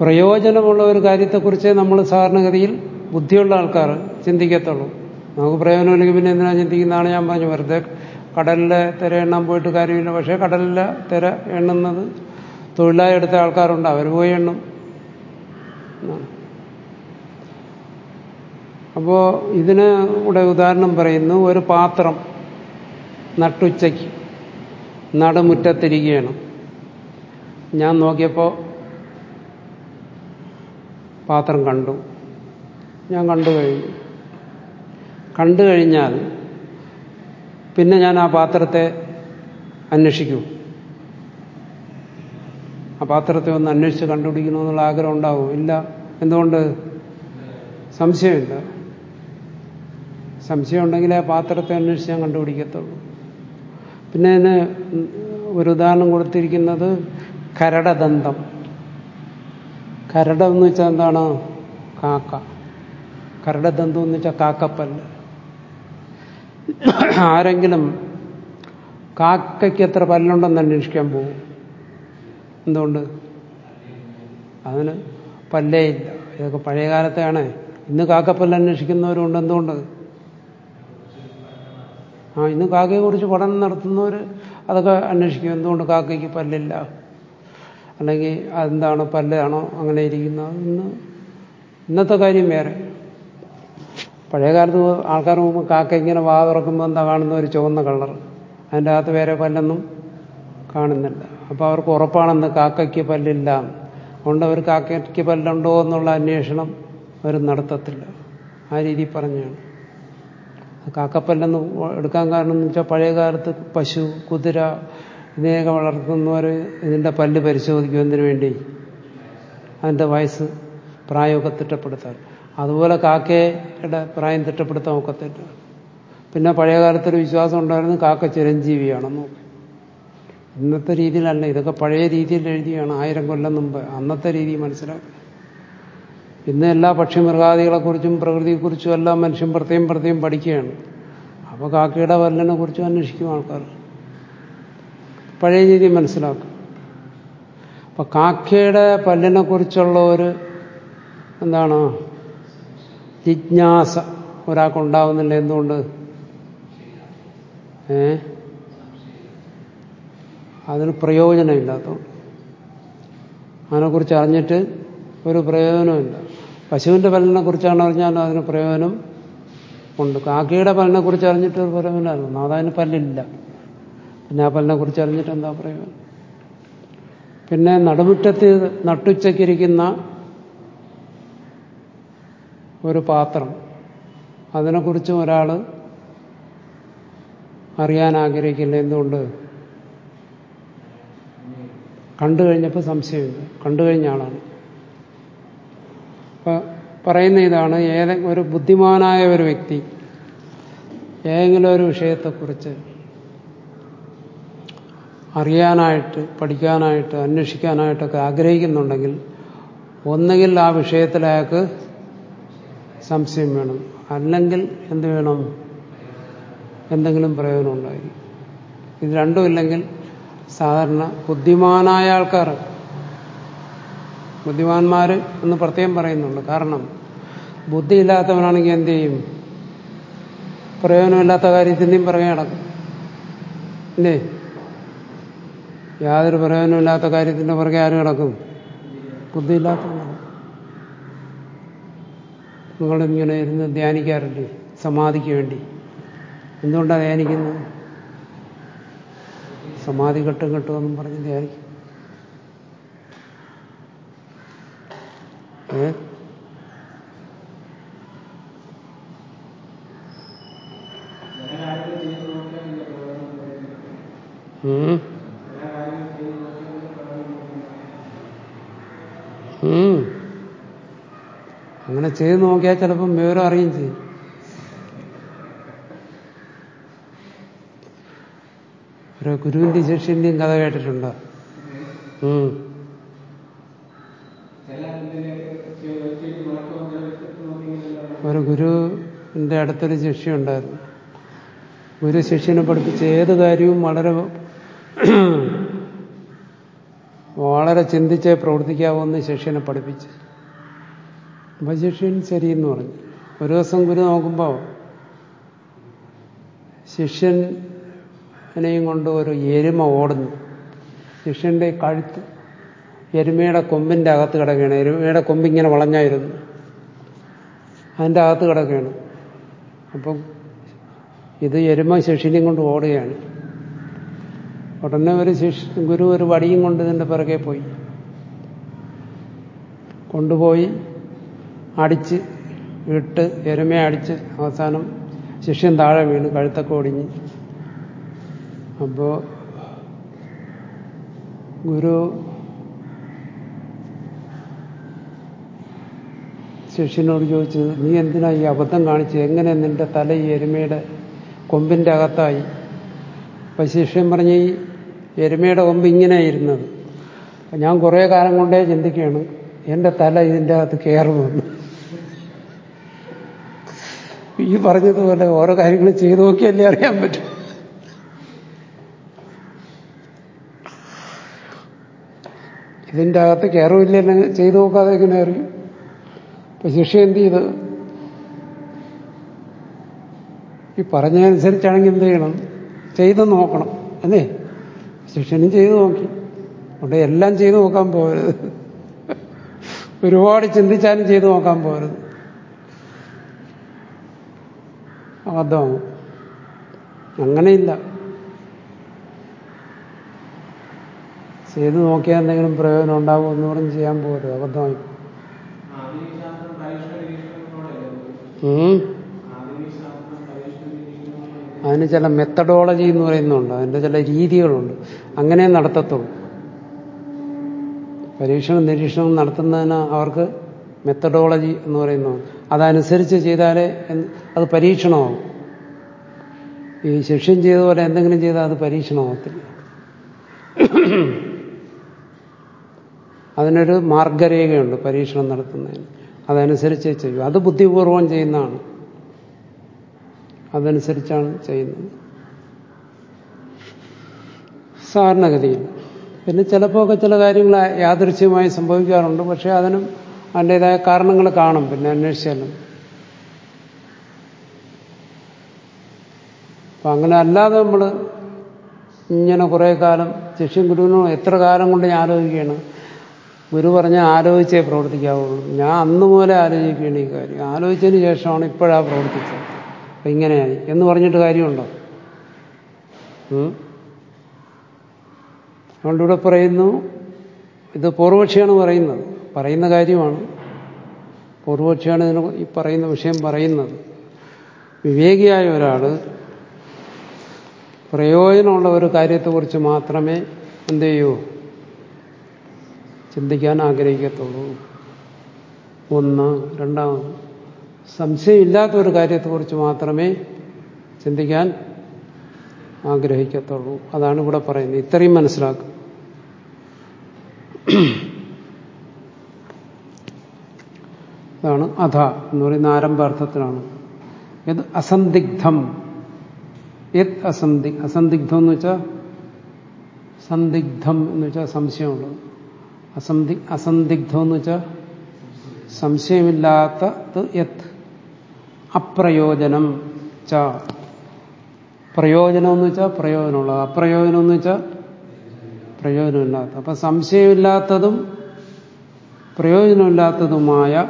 പ്രയോജനമുള്ള ഒരു കാര്യത്തെക്കുറിച്ച് നമ്മൾ സാധാരണഗതിയിൽ ബുദ്ധിയുള്ള ആൾക്കാർ ചിന്തിക്കത്തുള്ളൂ. നമുക്ക് പ്രയോജനമില്ലെങ്കിൽ പിന്നെ എന്തിനാ ചിന്തിക്കുന്നതാണ് ഞാൻ പറഞ്ഞു. വെറുതെ കടലിലെ തിര എണ്ണാൻ പോയിട്ട് കാര്യമില്ല. പക്ഷേ കടലിലെ തിര എണ്ണുന്നത് തൊഴിലായി എടുത്ത ആൾക്കാരുണ്ട്. അവർ പോയി എണ്ണും. അപ്പോ ഇതിന് ഇവിടെ ഉദാഹരണം പറയുന്നു. ഒരു പാത്രം നട്ടുച്ചയ്ക്ക് നടുമുറ്റത്തിരിക്കുകയാണ്. ഞാൻ നോക്കിയപ്പോൾ പാത്രം കണ്ടു. ഞാൻ കണ്ടു കഴിഞ്ഞു. കണ്ടു കഴിഞ്ഞാൽ പിന്നെ ഞാൻ ആ പാത്രത്തെ അന്വേഷിക്കൂ. ആ പാത്രത്തെ ഒന്ന് അന്വേഷിച്ച് കണ്ടുപിടിക്കണമെന്നുള്ള ആഗ്രഹം ഉണ്ടാവും? ഇല്ല. എന്തുകൊണ്ട്? സംശയമില്ല. സംശയം ഉണ്ടെങ്കിൽ ആ പാത്രത്തെ അന്വേഷിച്ച് ഞാൻ കണ്ടുപിടിക്കത്തുള്ളൂ. പിന്നെ അതിന് ഒരു ഉദാഹരണം കൊടുത്തിരിക്കുന്നത് കരടദന്തം. കരടം എന്ന് വെച്ചാൽ എന്താണ്? കാക്ക. കരടദന്തം എന്ന് വെച്ചാൽ കാക്കപ്പല്ല്. ആരെങ്കിലും കാക്കയ്ക്ക് എത്ര പല്ലുണ്ടെന്ന് അന്വേഷിക്കാൻ പോകും. എന്തുകൊണ്ട്? അതിന് പല്ലേ ഇല്ല. ഇതൊക്കെ പഴയ കാലത്തെയാണ്. ഇന്ന് കാക്കപ്പല്ല് അന്വേഷിക്കുന്നവരുണ്ട്. എന്തുകൊണ്ട്? ആ ഇന്ന് കാക്കയെക്കുറിച്ച് പഠനം നടത്തുന്നവർ അതൊക്കെ അന്വേഷിക്കും. എന്തുകൊണ്ട് കാക്കയ്ക്ക് പല്ലില്ല? അല്ലെങ്കിൽ അതെന്താണ് പല്ലാണോ അങ്ങനെ ഇരിക്കുന്നത്. ഇന്ന് ഇന്നത്തെ കാര്യം വേറെ. പഴയ കാലത്ത് ആൾക്കാർ പോകുമ്പോൾ കാക്ക ഇങ്ങനെ വാ തുറക്കുമ്പോൾ എന്താ കാണുന്ന ഒരു ചുവന്ന കളർ. അതിന്റെ അകത്ത് വേറെ പല്ലൊന്നും കാണുന്നില്ല. അപ്പോൾ അവർക്ക് ഉറപ്പാണെന്ന് കാക്കയ്ക്ക് പല്ലില്ല. അതുകൊണ്ട് അവർ കാക്കയ്ക്ക് പല്ലുണ്ടോ എന്നുള്ള അന്വേഷണം അവർ നടത്തത്തില്ല. ആ രീതി പറഞ്ഞാണ്. കാക്കപ്പല്ലെന്ന് എടുക്കാൻ കാരണം എന്ന് വെച്ചാൽ പഴയ കാലത്ത് പശു കുതിര ഇതിനെയൊക്കെ വളർത്തുന്നവർ ഇതിന്റെ പല്ല് പരിശോധിക്കും എന്തിനു വേണ്ടി അതിന്റെ വയസ്സ് പ്രായമൊക്കെ തിട്ടപ്പെടുത്താൻ അതുപോലെ കാക്കയുടെ പ്രായം തിട്ടപ്പെടുത്താൻ ഒക്കത്തില്ല പിന്നെ പഴയ കാലത്തൊരു വിശ്വാസം ഉണ്ടായിരുന്നു കാക്ക ചിരഞ്ജീവിയാണെന്ന്. ഇന്നത്തെ രീതിയിലല്ല ഇതൊക്കെ പഴയ രീതിയിൽ എഴുതിയാണ്. ആയിരം കൊല്ലം മുമ്പ്. അന്നത്തെ രീതി മനസ്സിലാക്കി. ഇന്ന് എല്ലാ പക്ഷിമൃഗാദികളെക്കുറിച്ചും പ്രകൃതിയെക്കുറിച്ചും എല്ലാം മനുഷ്യൻ പ്രത്യേകം പ്രത്യേകം പഠിക്കുകയാണ്. അപ്പോൾ കാക്കയുടെ വല്ലനെക്കുറിച്ചും കുറിച്ചും അന്വേഷിക്കും ആൾക്കാർ. പഴയ രീതി മനസ്സിലാക്കും. അപ്പൊ കാക്കയുടെ പല്ലിനെ കുറിച്ചുള്ള ഒരു എന്താണ്? ജിജ്ഞാസ ഒരാൾക്കുണ്ടാവുന്നില്ല. എന്തുകൊണ്ട്? ഏ? അതിന് പ്രയോജനമില്ലാത്തതുകൊണ്ട്. അതിനെക്കുറിച്ച് അറിഞ്ഞിട്ട് ഒരു പ്രയോജനമില്ല പശുവിന്റെ പല്ലിനെ കുറിച്ചാണ് അറിഞ്ഞാലും അതിന് പ്രയോജനം ഉണ്ട്. കാക്കയുടെ പല്ലിനെ കുറിച്ച് അറിഞ്ഞിട്ട് ഒരു പ്രയോജനമില്ല. അതതിന് പല്ലില്ല. പിന്നെ ആ പല്ലിനെ കുറിച്ച് അറിഞ്ഞിട്ട് എന്താ പറയുക? പിന്നെ നടുമുറ്റത്ത് നട്ടുച്ചക്കിരിക്കുന്ന ഒരു പാത്രം. അതിനെക്കുറിച്ചും ഒരാൾ അറിയാൻ ആഗ്രഹിക്കില്ല. എന്തുകൊണ്ട്? കണ്ടു കഴിഞ്ഞപ്പോൾ സംശയമില്ല കണ്ടു കഴിഞ്ഞ ആളാണ്. അപ്പൊ പറയുന്ന ഇതാണ് ഏതെ ഒരു ബുദ്ധിമാനായ ഒരു വ്യക്തി ഏതെങ്കിലും ഒരു വിഷയത്തെക്കുറിച്ച് അറിയാനായിട്ട് പഠിക്കാനായിട്ട് അന്വേഷിക്കാനായിട്ടൊക്കെ ആഗ്രഹിക്കുന്നുണ്ടെങ്കിൽ ഒന്നുകിൽ ആ വിഷയത്തിൽ അയാൾക്ക് സംശയം വേണം. അല്ലെങ്കിൽ എന്ത് വേണം? എന്തെങ്കിലും പ്രയോജനം ഉണ്ടായിരിക്കും. ഇത് രണ്ടും ഇല്ലെങ്കിൽ സാധാരണ ബുദ്ധിമാനായ ആൾക്കാർ ബുദ്ധിമാന്മാർ എന്ന് പ്രത്യേകം പറയുന്നുണ്ട്. കാരണം ബുദ്ധിയില്ലാത്തവനാണെങ്കിൽ എന്ത് ചെയ്യും? പ്രയോജനമില്ലാത്ത കാര്യത്തിന്റെയും പിറകെ നടക്കും. യാതൊരു പ്രയോജനമില്ലാത്ത കാര്യത്തിന്റെ പുറകെ ആര് കിടക്കും? ബുദ്ധിയില്ലാത്ത നിങ്ങളിങ്ങനെ ഇരുന്ന് ധ്യാനിക്കാറില്ലേ സമാധിക്ക് വേണ്ടി. എന്തുകൊണ്ടാണ് ധ്യാനിക്കുന്നത്? സമാധി കെട്ടും കെട്ടുമെന്നും പറഞ്ഞ് ധ്യാനിക്കും. ഏ ഉം ഉം. അങ്ങനെ ചെയ്ത് നോക്കിയാൽ ചിലപ്പം വിവരം അറിയും ചെയ്യും. ഒരു ഗുരുവിന്റെ ശിഷ്യന്റെയും കഥ കേട്ടിട്ടുണ്ടോ. ഒരു ഗുരുവിന്റെ അടുത്തൊരു ശിഷ്യുണ്ടായിരുന്നു ഗുരു ശിഷ്യനെ പഠിപ്പിച്ച് ഏത് കാര്യവും വളരെ വളരെ ചിന്തിച്ചേ പ്രവർത്തിക്കാവുന്ന ശിഷ്യനെ പഠിപ്പിച്ചു. ശരി ശരിയെന്ന് പറഞ്ഞു. ഒരു ദിവസം ഗുരു നോക്കുമ്പോൾ ശിഷ്യനെയും കൊണ്ട് ഒരു എരുമ ഓടുന്നു. ശിഷ്യന്റെ കഴുത്ത് എരുമയുടെ കൊമ്പിന്റെ അകത്ത് കിടക്കുകയാണ്. എരുമയുടെ കൊമ്പിങ്ങനെ വളഞ്ഞായിരുന്നു. അതിന്റെ അകത്ത് കിടക്കുകയാണ്. അപ്പം ഇത് എരുമ ശിഷ്യനെയും കൊണ്ട് ഓടുകയാണ്. ഉടനെ ഒരു ശിഷ്യ ഗുരു ഒരു വടിയും കൊണ്ട് ഇതിന്റെ പിറകെ പോയി. കൊണ്ടുപോയി. അടിച്ച് ഇട്ട് എരുമയെ അടിച്ച് അവസാനം ശിഷ്യൻ താഴെ വീണ് കഴുത്തൊക്കെ ഒടിഞ്ഞ്. അപ്പോ ഗുരു ശിഷ്യനോട് ചോദിച്ചത് നീ എന്തിനാ ഈ അബദ്ധം കാണിച്ചു എങ്ങനെ നിന്റെ തല ഈ എരുമയുടെ കൊമ്പിന്റെ അകത്തായി? അപ്പൊ ശിഷ്യൻ പറഞ്ഞ ഈ എരുമയുടെ കൊമ്പ് ഇങ്ങനെയായിരുന്നത്. ഞാൻ കുറേ കാലം കൊണ്ടേ ചിന്തിക്കുകയാണ് എന്റെ തല ഇതിന്റെ അകത്ത് കയറുമെന്ന് ഈ പറഞ്ഞതുപോലെ ഓരോ കാര്യങ്ങൾ ചെയ്തു നോക്കിയല്ലേ അറിയാൻ പറ്റും. ഇതിന്റെ അകത്ത് കയറുമില്ലെന്ന് ചെയ്തു നോക്കാതെ എങ്ങനെ അറിയും. ഇപ്പൊ ശിക്ഷ എന്ത് ചെയ്ത്? ഈ പറഞ്ഞതനുസരിച്ചാണെങ്കിൽ എന്ത് ചെയ്യണം? ചെയ്ത് നോക്കണം അല്ലേ? ശിക്ഷനും ചെയ്തു നോക്കി. അവിടെ എല്ലാം ചെയ്തു നോക്കാൻ പോകരുത്. ഒരുപാട് ചിന്തിച്ചാലും ചെയ്തു നോക്കാൻ പോകരുത്. അബദ്ധമാകും അങ്ങനെയില്ല. ചെയ്തു നോക്കിയാൽ എന്തെങ്കിലും പ്രയോജനം ഉണ്ടാവും എന്ന് പറഞ്ഞ് ചെയ്യാൻ പോകരുത് അബദ്ധമായി. അതിന് ചില മെത്തഡോളജി എന്ന് പറയുന്നുണ്ട്. അതിന്റെ ചില രീതികളുണ്ട്. അങ്ങനെ നടത്തത്തുള്ളൂ. പരീക്ഷണം നിരീക്ഷണം നടത്തുന്നതിന് അവർക്ക് മെത്തഡോളജി എന്ന് പറയുന്നു. അതനുസരിച്ച് ചെയ്താലേ അത് പരീക്ഷണമാവും. ഈ ശിഷ്യം ചെയ്ത പോലെ എന്തെങ്കിലും ചെയ്താൽ അത് പരീക്ഷണമാകത്തില്ല അതിനൊരു മാർഗരേഖയുണ്ട് പരീക്ഷണം നടത്തുന്നതിന്. അതനുസരിച്ച് ചെയ്യും. അത് ബുദ്ധിപൂർവം ചെയ്യുന്നതാണ്. അതനുസരിച്ചാണ് ചെയ്യുന്നത്. സാധാരണഗതിയിൽ. പിന്നെ ചിലപ്പോൾ ഒക്കെ ചില കാര്യങ്ങൾ യാദൃശ്യമായി സംഭവിക്കാറുണ്ട്. പക്ഷേ അതിനും അതിന്റെതായ കാരണങ്ങൾ കാണും പിന്നെ അന്വേഷിച്ചാലും. അപ്പം അങ്ങനെ അല്ലാതെ നമ്മൾ ഇങ്ങനെ കുറേ കാലം ശിഷ്യൻ ഗുരുവിനോ എത്ര കാലം കൊണ്ട് ഞാൻ ആലോചിക്കുകയാണ്. ഗുരു പറഞ്ഞ ആലോചിച്ചേ പ്രവർത്തിക്കാവുള്ളൂ. ഞാൻ അന്ന് പോലെ ആലോചിക്കുകയാണ് ഈ കാര്യം. ആലോചിച്ചതിന് ശേഷമാണ് ഇപ്പോഴാണ് പ്രവർത്തിച്ചത്. അപ്പം ഇങ്ങനെയായി. എന്ന് പറഞ്ഞിട്ട് കാര്യമുണ്ടോ? അതുകൊണ്ടിവിടെ അതുകൊണ്ട് പറയുന്നു ഇത് പൂർവക്ഷിയാണ് പറയുന്നത്. പറയുന്ന കാര്യമാണ്. പൂർവപക്ഷിയാണ് ഇതിന് ഈ പറയുന്ന വിഷയം പറയുന്നത്. വിവേകിയായ ഒരാൾ പ്രയോജനമുള്ള ഒരു കാര്യത്തെക്കുറിച്ച് മാത്രമേ എന്ത് ചെയ്യൂ? ചിന്തിക്കാൻ ആഗ്രഹിക്കത്തുള്ളൂ. ഒന്ന്. രണ്ടാമത് സംശയമില്ലാത്ത ഒരു കാര്യത്തെക്കുറിച്ച് മാത്രമേ ചിന്തിക്കാൻ ആഗ്രഹിക്കത്തുള്ളൂ. അതാണ് ഇവിടെ പറയുന്നത്. ഇത്രയും മനസ്സിലാക്കും അതാണ് അധ എന്ന് പറയുന്ന ആരംഭാർത്ഥത്തിലാണ് ഇത് അസന്ദിഗ്ധം യത് അസന്ധി അസന്ദിഗ്ധം എന്ന് വെച്ചാൽ സന്ദിഗ്ധം എന്ന് വെച്ചാൽ സംശയമുള്ളത്. അസന്ധി അസന്ദിഗ്ധം എന്ന് വെച്ചാൽ സംശയമില്ലാത്ത യത്. അപ്രയോജനം ച. പ്രയോജനം എന്ന് വെച്ചാൽ പ്രയോജനമുള്ളത്. അപ്രയോജനം എന്ന് വെച്ചാൽ പ്രയോജനമില്ലാത്ത. അപ്പൊ സംശയമില്ലാത്തതും പ്രയോജനമില്ലാത്തതുമായ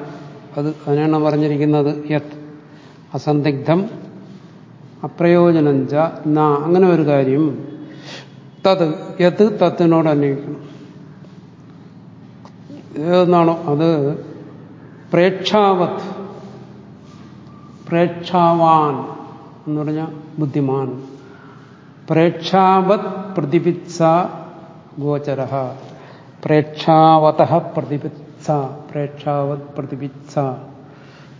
അത് അതിനാണ് പറഞ്ഞിരിക്കുന്നത്. യത് അസന്ദിഗ്ധം അപ്രയോജനം ച അങ്ങനെ ഒരു കാര്യം. തത് യത് തത്തിനോട് അന്വേഷിക്കണം. ഏതെന്നാണോ അത് പ്രേക്ഷാവത്. പ്രേക്ഷാവാൻ എന്ന് പറഞ്ഞ ബുദ്ധിമാൻ. പ്രേക്ഷാവത് പ്രതിപിത്സ ഗോചര. പ്രേക്ഷാവത പ്രതിപിത്സ. പ്രേക്ഷാവത് പ്രതിപിത്സ.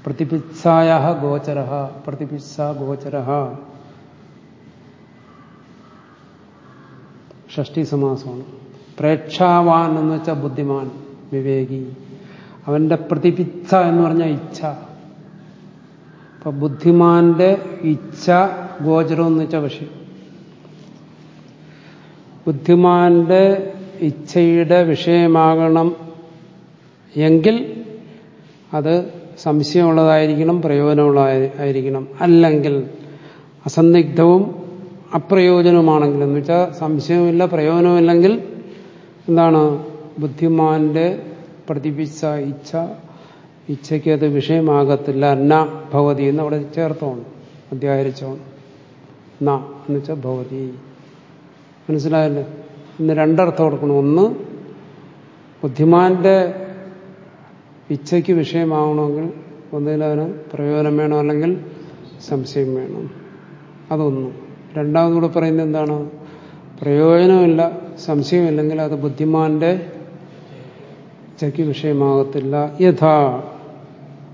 പ്രതിപിത്സായ ഗോചര. പ്രതിപിത്സ ഗോചര. ഷഷ്ടി സമാസമാണ്. പ്രേക്ഷാവാൻ എന്ന് വെച്ചാൽ ബുദ്ധിമാൻ വിവേകി. അവന്റെ പ്രതിപിച്ഛ എന്ന് പറഞ്ഞാൽ ഇച്ഛ. അപ്പൊ ബുദ്ധിമാന്റെ ഇച്ഛ ഗോചരം എന്ന് വെച്ചാൽ വിഷയം. ബുദ്ധിമാന്റെ ഇച്ഛയുടെ വിഷയമാകണം എങ്കിൽ അത് സംശയമുള്ളതായിരിക്കണം പ്രയോജനമുള്ളതായിരിക്കണം അല്ലെങ്കിൽ അസന്ദിഗ്ധവും അപ്രയോജനവുമാണെങ്കിൽ എന്ന് വെച്ചാൽ സംശയവുമില്ല പ്രയോജനമില്ലെങ്കിൽ എന്താണ്? ബുദ്ധിമാന്റെ പ്രതിപിച്ച ഇച്ഛ ഇച്ഛയ്ക്ക് അത് വിഷയമാകത്തില്ല. ന ഭവതി എന്ന് അവിടെ ചേർത്തോണം അധ്യായരിച്ചോണം ന എന്ന് വെച്ചാൽ ഭവതി. മനസ്സിലായല്ലേ? ഇന്ന് രണ്ടർത്ഥം കൊടുക്കണം. ഒന്ന് ബുദ്ധിമാന്റെ ഇച്ഛയ്ക്ക് വിഷയമാവണമെങ്കിൽ ഒന്നിലവന് പ്രയോജനം വേണം അല്ലെങ്കിൽ സംശയം വേണം? അതൊന്നും. രണ്ടാമതുകൂടെ പറയുന്നത് എന്താണ്? പ്രയോജനമില്ല സംശയമില്ലെങ്കിൽ അത് ബുദ്ധിമാന്റെ ഇച്ഛയ്ക്ക് വിഷയമാകത്തില്ല. യഥാ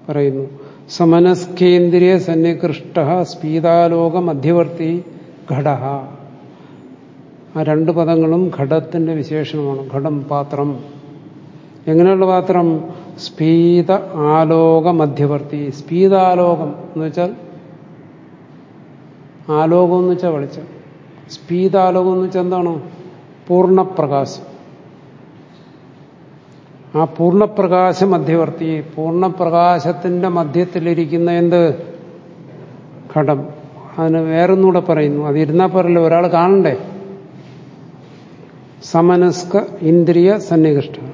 പറയുന്നു. സമനസ്കേന്ദ്രിയ സന്നികൃഷ്ട സ്പീതാലോക മധ്യവർത്തി ഘട. ആ രണ്ട് പദങ്ങളും ഘടത്തിന്റെ വിശേഷണമാണ്. ഘടം പാത്രം. എങ്ങനെയുള്ള പാത്രം? സ്പീത ആലോക മധ്യവർത്തി. സ്പീതാലോകം എന്ന് വെച്ചാൽ ആലോകം എന്ന് വെച്ചാൽ വെളിച്ചം. സ്പീതാലോകം എന്ന് വെച്ചാൽ എന്താണ്? പൂർണപ്രകാശം. ആ പൂർണപ്രകാശ മധ്യവർത്തി പൂർണപ്രകാശത്തിന്റെ മധ്യത്തിലിരിക്കുന്ന എന്ത്? ഘടം. അതിന് വേറൊന്നുകൂടെ പറയുന്നു. അതിരുന്നാൽ പറയല്ലോ ഒരാൾ കാണണ്ടേ? സമനസ്ക ഇന്ദ്രിയ സന്നികൃഷ്ട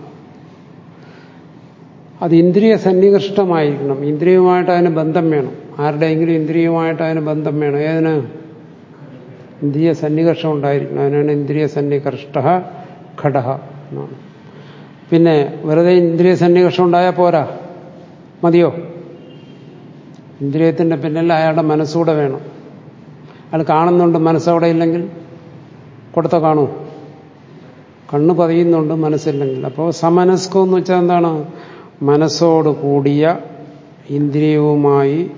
അത് ഇന്ദ്രിയ സന്നികൃഷ്ടമായിരിക്കണം. ഇന്ദ്രിയവുമായിട്ട് അതിന് ബന്ധം വേണം. ആരുടെയെങ്കിലും ഇന്ദ്രിയവുമായിട്ട് അതിന് ബന്ധം വേണം. ഏതിന്? ഇന്ദ്രിയ സന്നികർഷം ഉണ്ടായിരിക്കണം. അതിനാണ് ഇന്ദ്രിയ സന്നികർഷ്ട ഘടക എന്നാണ്. പിന്നെ വെറുതെ ഇന്ദ്രിയ സന്നികർഷം ഉണ്ടായാൽ പോരാ? മതിയോ? ഇന്ദ്രിയത്തിന്റെ പിന്നിൽ അയാളുടെ മനസ്സൂടെ വേണം. അയാൾ കാണുന്നുണ്ട് മനസ്സവിടെ ഇല്ലെങ്കിൽ കൊടുത്ത കാണൂ. കണ്ണ് പതിയുന്നുണ്ട് മനസ്സില്ലെങ്കിൽ. അപ്പോൾ സമനസ്കം എന്ന് വെച്ചാൽ എന്താണ്? മനസ്സോട് കൂടിയ ഇന്ദ്രിയവുമായി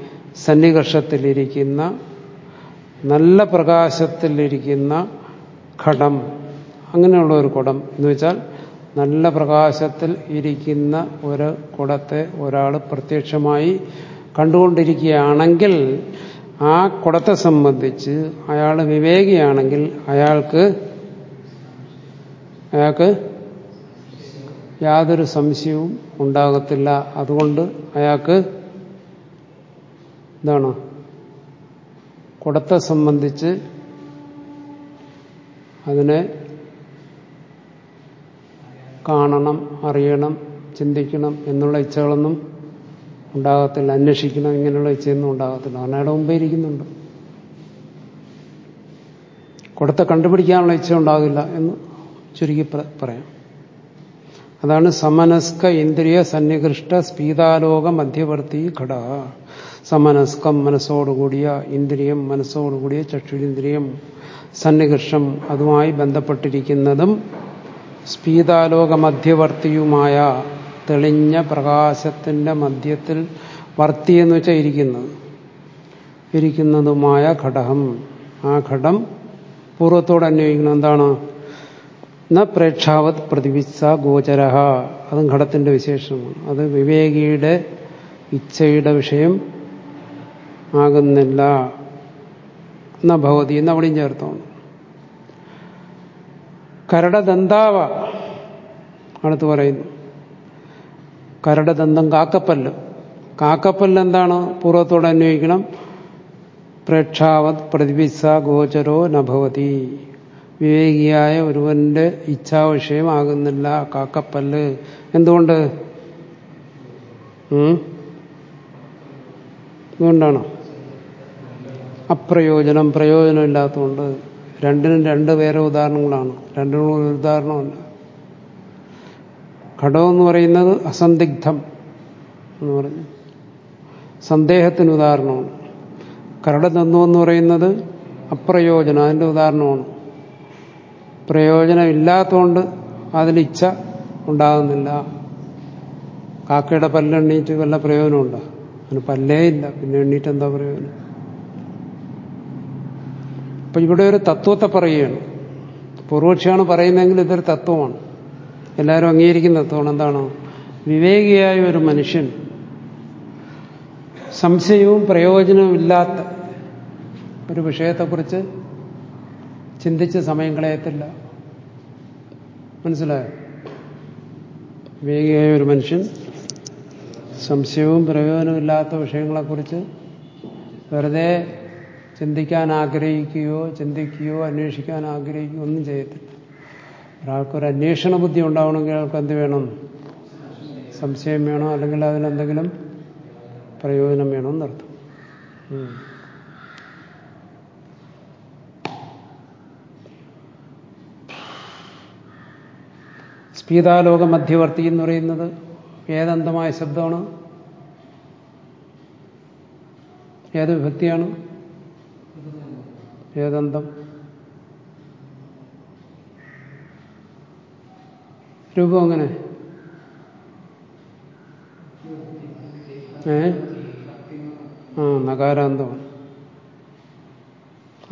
സന്നികർഷത്തിലിരിക്കുന്ന നല്ല പ്രകാശത്തിലിരിക്കുന്ന ഘടം. അങ്ങനെയുള്ള ഒരു കുടം. എന്ന് വെച്ചാൽ നല്ല പ്രകാശത്തിൽ ഇരിക്കുന്ന ഒരു കുടത്തെ ഒരാൾ പ്രത്യക്ഷമായി കണ്ടുകൊണ്ടിരിക്കുകയാണെങ്കിൽ ആ കുടത്തെ സംബന്ധിച്ച് അയാൾ വിവേകിയാണെങ്കിൽ അയാൾക്ക് അയാൾക്ക് യാതൊരു സംശയവും ഉണ്ടാകത്തില്ല. അതുകൊണ്ട് അയാൾക്ക് എന്താണ് കുടത്തെ സംബന്ധിച്ച് അതിനെ കാണണം അറിയണം ചിന്തിക്കണം എന്നുള്ള ഇച്ഛകളൊന്നും ഉണ്ടാകത്തില്ല. അന്വേഷിക്കണം ഇങ്ങനെയുള്ള ഇച്ഛയൊന്നും ഉണ്ടാകത്തില്ല. അവനയുടെ മുമ്പേ ഇരിക്കുന്നുണ്ട്. കുടത്തെ കണ്ടുപിടിക്കാനുള്ള ഇച്ഛ ഉണ്ടാകില്ല എന്ന് ചുരുക്കി പറയാം. അതാണ് സമനസ്ക ഇന്ദ്രിയ സന്നികൃഷ്ട സ്പീതാലോക മധ്യവർത്തി ഘട. സമനസ്കം മനസ്സോടുകൂടിയ ഇന്ദ്രിയം മനസ്സോടുകൂടിയ ചക്ഷുരിന്ദ്രിയം സന്നികർഷം അതുമായി ബന്ധപ്പെട്ടിരിക്കുന്നതും സ്പീതാലോക മധ്യവർത്തിയുമായ തെളിഞ്ഞ പ്രകാശത്തിന്റെ മധ്യത്തിൽ വർത്തി എന്ന് വെച്ചാൽ ഇരിക്കുന്നത്. ഇരിക്കുന്നതുമായ ഘടകം. ആ ഘടം പൂർവത്തോട് അന്വയിക്കണം എന്താണ്? ന പ്രേക്ഷാവത് പ്രതിവിച്ച ഗോചര. അതും ഘടത്തിന്റെ വിശേഷമാണ്. അത് വിവേകിയുടെ ഇച്ഛയുടെ വിഷയം ആകുന്നില്ല. എന്ന ഭവതി എന്ന് അവിടെയും ചേർത്താണ് കരടദന്താവ അടുത്ത് പറയുന്നു. കരടദന്തം കാക്കപ്പല്ല്. കാക്കപ്പല്ല് എന്താണ്? പൂർവത്തോടെ അന്വയിക്കണം പ്രേക്ഷാവത് പ്രതിവിസ ഗോചരോ നഭവതി വിവേകിയായ ഒരുവന്റെ ഇച്ഛാവിഷയമാകുന്നില്ല കാക്കപ്പല്ല്. എന്തുകൊണ്ട്? എന്തുകൊണ്ടാണ്? അപ്രയോജനം പ്രയോജനമില്ലാത്തതുകൊണ്ട് രണ്ടിനും രണ്ട് വേറെ ഉദാഹരണങ്ങളാണ്. രണ്ടിനും ഒരു ഉദാഹരണമല്ല. ഘടമെന്ന് പറയുന്നത് അസന്ദിഗ്ധം എന്ന് പറഞ്ഞു. സന്ദേഹത്തിന് ഉദാഹരണമാണ്. കരട് തന്നു എന്ന് പറയുന്നത് അപ്രയോജനം അതിന്റെ ഉദാഹരണമാണ്. പ്രയോജനമില്ലാത്തതുകൊണ്ട് അതിലിച്ഛ ഉണ്ടാകുന്നില്ല. കാക്കയുടെ പല്ലെണ്ണീറ്റ് വല്ല പ്രയോജനമുണ്ടോ? അതിന് പല്ലേ ഇല്ല. പിന്നെ എണ്ണീറ്റ് എന്താ പ്രയോജനം? അപ്പൊ ഇവിടെ ഒരു തത്വത്തെ പറയുകയാണ്. പൂർവക്ഷിയാണ് പറയുന്നതെങ്കിൽ ഇതൊരു തത്വമാണ്. എല്ലാവരും അംഗീകരിക്കുന്ന തത്വമാണ്. എന്താണ്? വിവേകിയായ ഒരു മനുഷ്യൻ സംശയവും പ്രയോജനവും ഇല്ലാത്ത ഒരു വിഷയത്തെക്കുറിച്ച് ചിന്തിച്ച് സമയം കളയത്തില്ല മനസ്സിലായോ? വിവേകിയായ ഒരു മനുഷ്യൻ സംശയവും പ്രയോജനമില്ലാത്ത വിഷയങ്ങളെക്കുറിച്ച് വെറുതെ ചിന്തിക്കാൻ ആഗ്രഹിക്കുകയോ ചിന്തിക്കുകയോ അന്വേഷിക്കാൻ ആഗ്രഹിക്കുകയോ ഒന്നും ചെയ്യത്തില്ല. ഒരാൾക്കൊരു അന്വേഷണ ബുദ്ധി ഉണ്ടാവണമെങ്കിൽ അയാൾക്ക് എന്ത് വേണം? സംശയം വേണോ? അല്ലെങ്കിൽ അതിനെന്തെങ്കിലും പ്രയോജനം വേണമെന്നർത്ഥം സ്പീതാലോക മധ്യവർത്തി എന്ന് പറയുന്നത് ഏതന്തമായ ശബ്ദമാണ്? ഏത് വിഭക്തിയാണ്? ഏതന്തം? രൂപം അങ്ങനെ ഏ? ആ നകാരാന്തമാണ്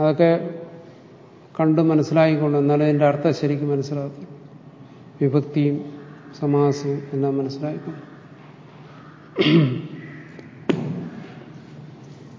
അതൊക്കെ കണ്ട് മനസ്സിലായിക്കൊണ്ട് എന്നാലും അതിന്റെ അർത്ഥം ശരിക്കും മനസ്സിലാക്കും വിഭക്തിയും സമാസവും എല്ലാം മനസ്സിലായിക്കൊണ്ട്